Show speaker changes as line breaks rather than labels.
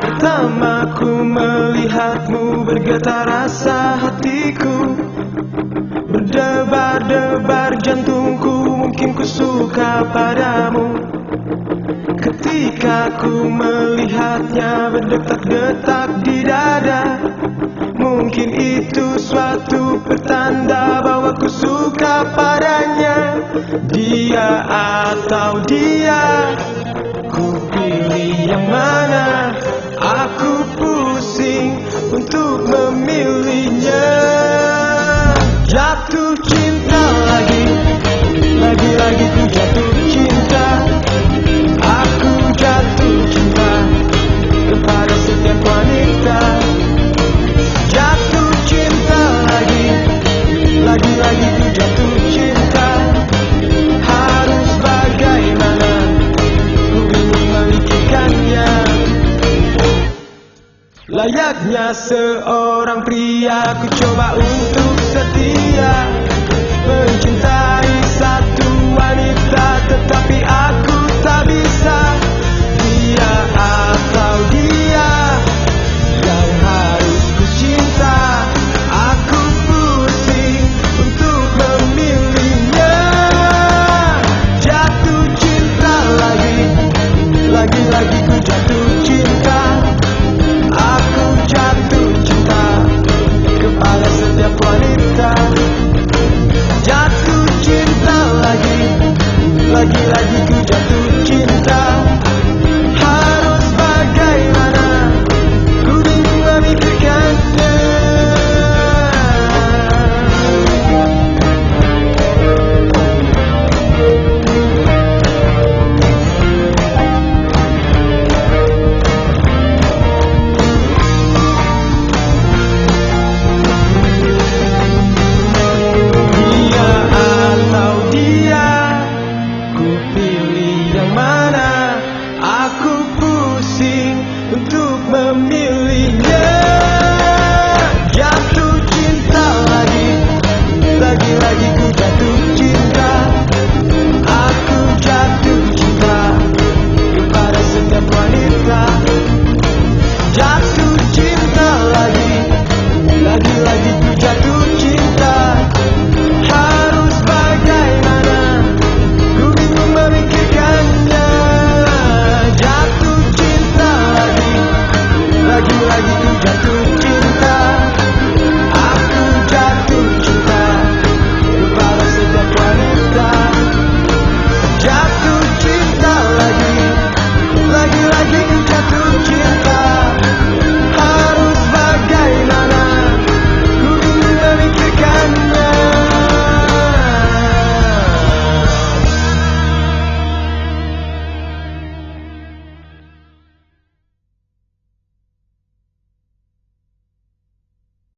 Pertama ku melihatmu bergetar rasa hatiku. Berdebar-debar jantungku mungkin ku suka padamu. Ketika ku melihatnya berdetak-detak di dada Mungkin itu suatu pertanda bahwa ku suka padanya Dia atau dia Ku pilih yang mana Aku Layaknya seorang pria Ku coba untuk setia Mencintai.